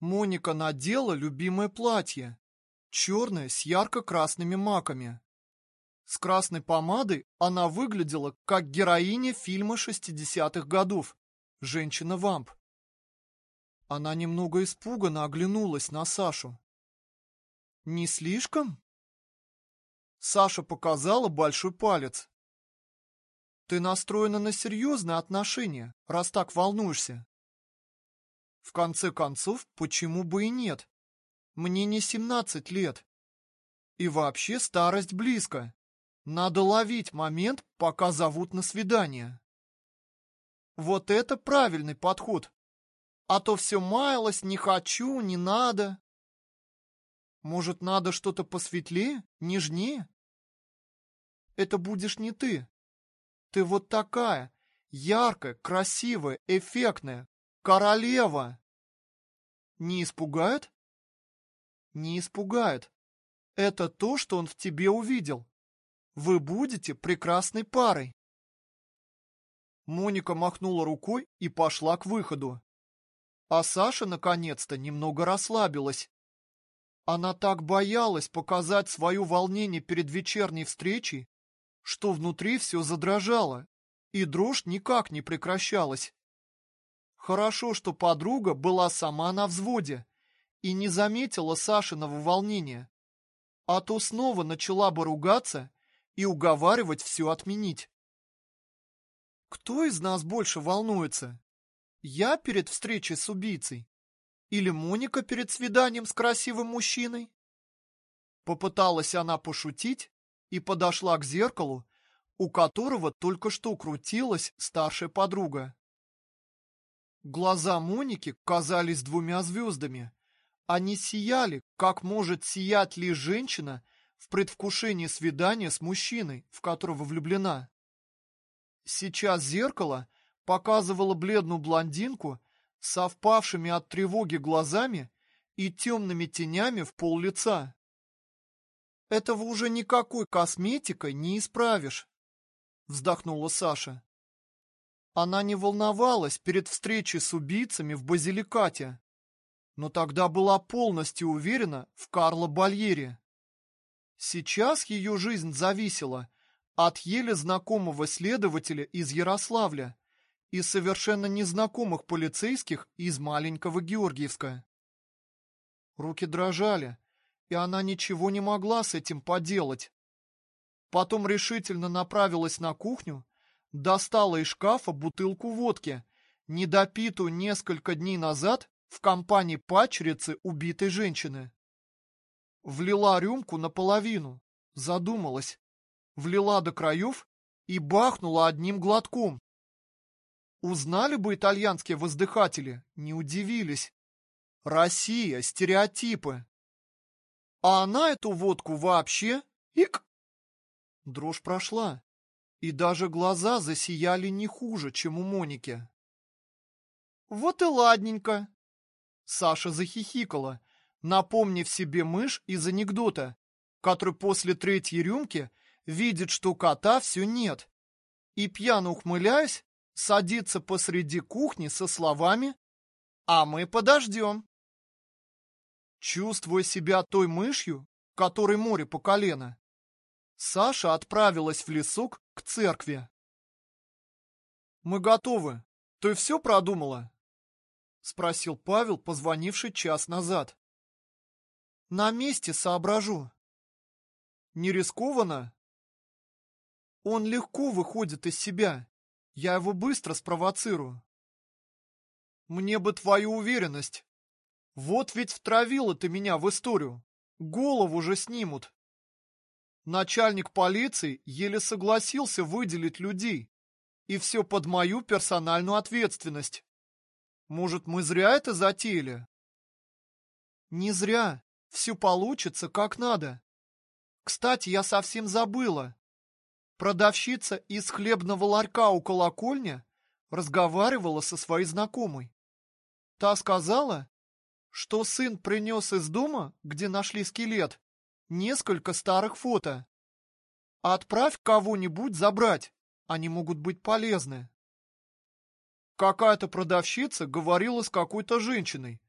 Моника надела любимое платье, черное с ярко-красными маками. С красной помадой она выглядела как героиня фильма 60-х годов «Женщина-вамп». Она немного испуганно оглянулась на Сашу. «Не слишком?» Саша показала большой палец. «Ты настроена на серьезные отношения, раз так волнуешься». В конце концов, почему бы и нет? Мне не 17 лет. И вообще старость близко. Надо ловить момент, пока зовут на свидание. Вот это правильный подход. А то все маялось, не хочу, не надо. Может, надо что-то посветлее, нежнее? Это будешь не ты. Ты вот такая, яркая, красивая, эффектная, королева. Не испугает? Не испугает. Это то, что он в тебе увидел. Вы будете прекрасной парой. Моника махнула рукой и пошла к выходу. А Саша наконец-то немного расслабилась. Она так боялась показать свое волнение перед вечерней встречей, что внутри все задрожало, и дрожь никак не прекращалась. Хорошо, что подруга была сама на взводе и не заметила Сашиного волнения, а то снова начала бы ругаться и уговаривать все отменить. Кто из нас больше волнуется? Я перед встречей с убийцей? Или Моника перед свиданием с красивым мужчиной? Попыталась она пошутить и подошла к зеркалу, у которого только что крутилась старшая подруга. Глаза Моники казались двумя звездами. Они сияли, как может сиять лишь женщина в предвкушении свидания с мужчиной, в которого влюблена. Сейчас зеркало показывало бледную блондинку с совпавшими от тревоги глазами и темными тенями в пол лица. Этого уже никакой косметикой не исправишь, вздохнула Саша. Она не волновалась перед встречей с убийцами в Базиликате, но тогда была полностью уверена в Карло Бальере. Сейчас ее жизнь зависела от еле знакомого следователя из Ярославля и совершенно незнакомых полицейских из маленького Георгиевска. Руки дрожали, и она ничего не могла с этим поделать. Потом решительно направилась на кухню достала из шкафа бутылку водки, недопитую несколько дней назад в компании пачерицы убитой женщины. Влила рюмку наполовину, задумалась, влила до краев и бахнула одним глотком. Узнали бы итальянские воздыхатели, не удивились. Россия, стереотипы. А она эту водку вообще... Ик! Дрожь прошла и даже глаза засияли не хуже, чем у Моники. «Вот и ладненько!» Саша захихикала, напомнив себе мышь из анекдота, который после третьей рюмки видит, что кота все нет, и, пьяно ухмыляясь, садится посреди кухни со словами «А мы подождем». Чувствуя себя той мышью, которой море по колено, Саша отправилась в лесок к церкви. «Мы готовы. Ты все продумала?» — спросил Павел, позвонивший час назад. «На месте соображу». «Не рискованно?» «Он легко выходит из себя. Я его быстро спровоцирую». «Мне бы твою уверенность. Вот ведь втравила ты меня в историю. Голову же снимут». Начальник полиции еле согласился выделить людей. И все под мою персональную ответственность. Может, мы зря это затеяли? Не зря. Все получится как надо. Кстати, я совсем забыла. Продавщица из хлебного ларька у колокольни разговаривала со своей знакомой. Та сказала, что сын принес из дома, где нашли скелет, несколько старых фото. Отправь кого-нибудь забрать, они могут быть полезны. Какая-то продавщица говорила с какой-то женщиной.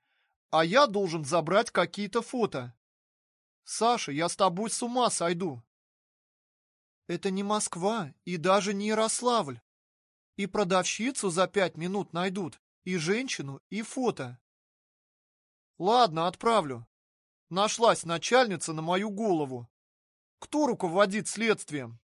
а я должен забрать какие-то фото. Саша, я с тобой с ума сойду. Это не Москва и даже не Ярославль. И продавщицу за пять минут найдут, и женщину, и фото. Ладно, отправлю. Нашлась начальница на мою голову. Кто руководит следствием?